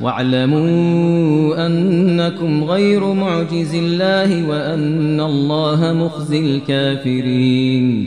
واعلموا أنكم غير معجز الله وأن الله مخزي الكافرين.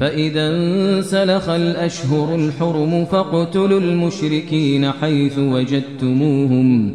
فإذا انسلخ الأشهر الحرم فاقتلوا المشركين حيث وجدتموهم.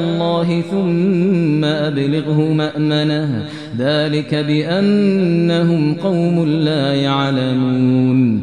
الله ثم أبلغه مأمنه. ذلك بأنهم قوم لا يعلمون.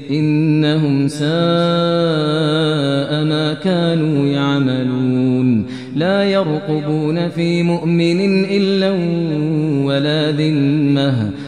إنهم ساء ما كانوا يعملون. لا يرقبون في مؤمن إلا ولا ذمة.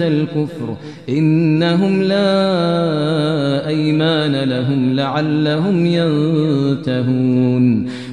الكفر. إنهم لا أيمان لهم لعلهم ينتهون.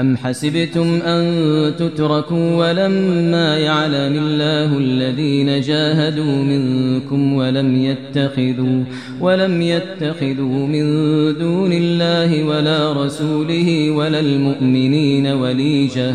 أم حسبتم أن تتركوا ولما يعلم الله الذين جاهدوا منكم ولم يتخذوا ولم يتخذوا من دون الله ولا رسوله ولا المؤمنين وليجه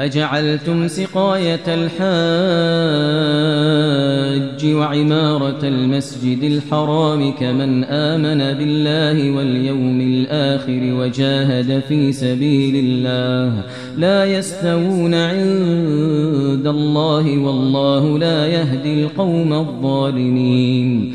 أجعلتم سقاية الحاج وعمارة المسجد الحرام كمن آمن بالله واليوم الآخر وجاهد في سبيل الله لا يستوون عند الله والله لا يهدي القوم الظالمين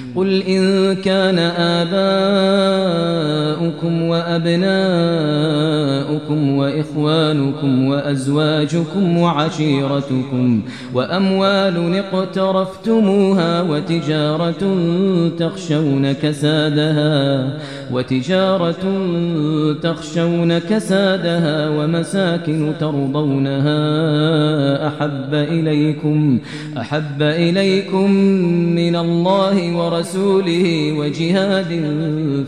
قل إن كان آباؤكم وأبناؤكم وإخوانكم وأزواجكم وعشيرتكم وأموال اقترفتموها وتجارة تخشون كسادها وتجارة تخشون كسادها ومساكن ترضونها أحب إليكم أحب إليكم من الله ورسوله وجهاد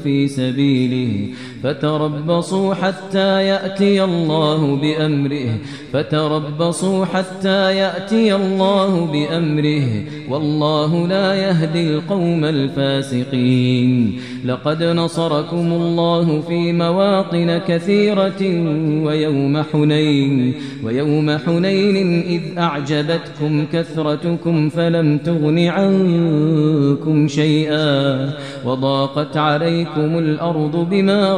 في سبيله. فتربصوا حتى يأتي الله بأمره. فتربصوا حتى يأتي الله بأمره. والله لا يهدي القوم الفاسقين. لقد نصركم الله في مواطن كثيرة ويوم حنين. ويوم حنين إذ أعجبتكم كثرتكم فلم تغن عنكم شيئا. وضاقت عليكم الأرض بما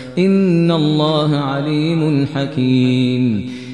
إن الله عليم حكيم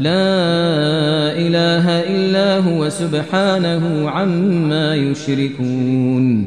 لا إله إلا هو سبحانه عما يشركون.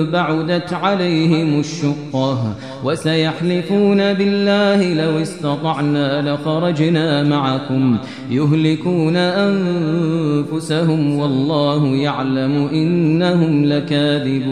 بعدت عليهم الشقة وسيحلفون بالله لو استطعنا لخرجنا معكم يهلكون أنفسهم والله يعلم إنهم لكاذبون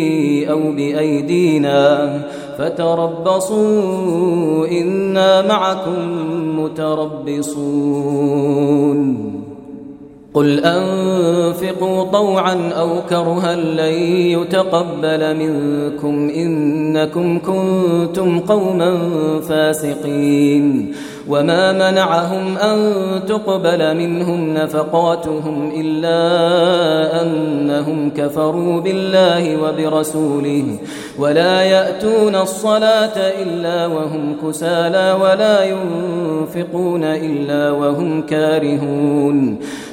أو بأيدينا فتربصوا إنا معكم متربصون قل أنفقوا طوعا أو كرها لن يتقبل منكم إنكم كنتم قوما فاسقين. وما منعهم أن تقبل منهم نفقاتهم إلا أنهم كفروا بالله وبرسوله. ولا يأتون الصلاة إلا وهم كسالى ولا ينفقون إلا وهم كارهون.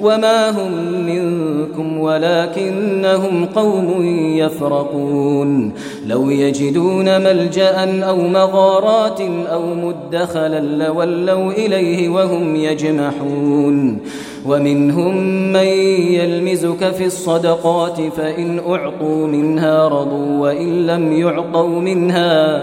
وما هم منكم ولكنهم قوم يفرقون لو يجدون ملجأ أو مغارات أو مدخلا لولوا إليه وهم يجمحون ومنهم من يلمزك في الصدقات فإن أعطوا منها رضوا وإن لم يعطوا منها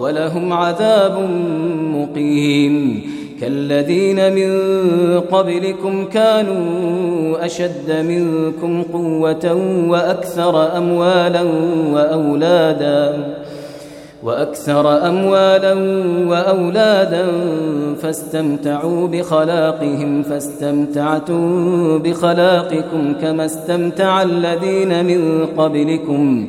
ولهم عذاب مقيم. كالذين من قبلكم كانوا أشد منكم قوة وأكثر أموالا وأولادا وأكثر أموالا وأولادا فاستمتعوا بخلاقهم فاستمتعتم بخلاقكم كما استمتع الذين من قبلكم.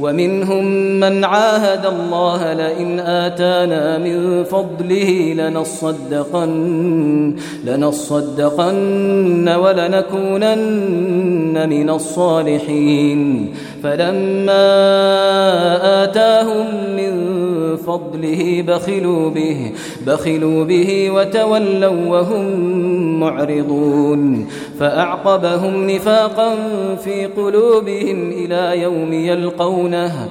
ومنهم من عاهد الله لئن آتانا من فضله لنصدقن لنصدقن ولنكونن من الصالحين. فلما آتاهم من فضله بخلوا به بخلوا به وتولوا وهم معرضون. فأعقبهم نفاقا في قلوبهم إلى يوم يلقونه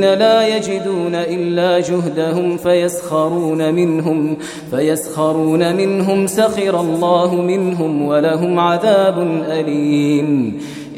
لا يجدون إلا جهدهم فيسخرون منهم فيسخرون منهم سخر الله منهم ولهم عذاب أليم.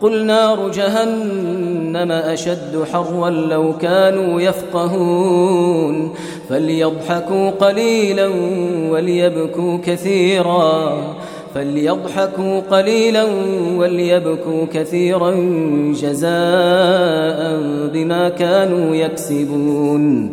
قل نار جهنم أشد حرا لو كانوا يفقهون فليضحكوا قليلا وليبكوا كثيرا فليضحكوا قليلا وليبكوا كثيرا جزاء بما كانوا يكسبون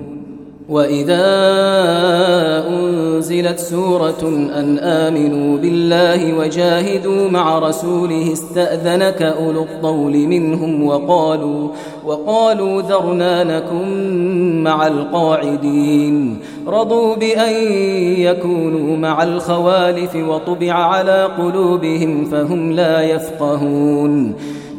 وإذا أنزلت سورة أن آمنوا بالله وجاهدوا مع رسوله استأذنك أولو الطول منهم وقالوا وقالوا ذرنا نكن مع القاعدين. رضوا بأن يكونوا مع الخوالف وطبع على قلوبهم فهم لا يفقهون.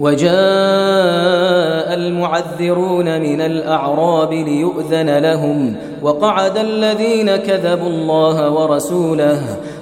وجاء المعذرون من الأعراب ليؤذن لهم وقعد الذين كذبوا الله ورسوله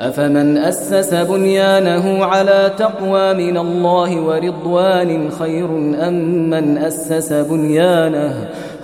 أفمن أسس بنيانه على تقوى من الله ورضوان خير أم من أسس بنيانه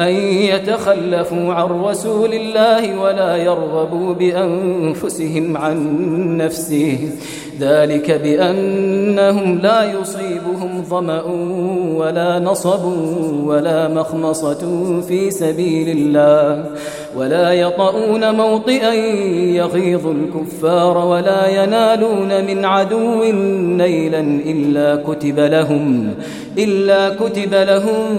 أن يتخلفوا عن رسول الله ولا يرغبوا بأنفسهم عن نفسه. ذلك بأنهم لا يصيبهم ظمأ ولا نصب ولا مخمصة في سبيل الله ولا يطؤون موطئا يغيظ الكفار ولا ينالون من عدو نيلا إلا كتب لهم إلا كتب لهم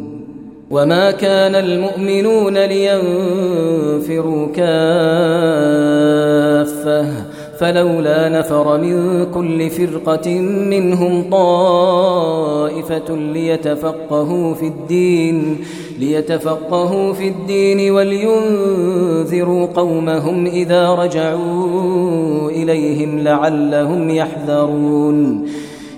وما كان المؤمنون لينفروا كافة فلولا نفر من كل فرقة منهم طائفة ليتفقهوا في الدين ليتفقهوا في الدين ولينذروا قومهم إذا رجعوا إليهم لعلهم يحذرون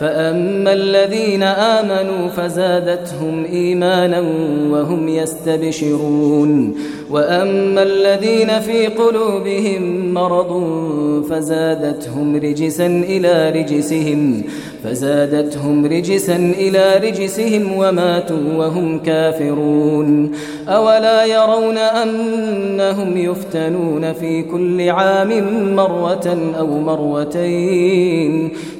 فأما الذين آمنوا فزادتهم إيمانا وهم يستبشرون وأما الذين في قلوبهم مرض فزادتهم رجسا إلى رجسهم فزادتهم رجسا إلى رجسهم وماتوا وهم كافرون أولا يرون أنهم يفتنون في كل عام مرة أو مرتين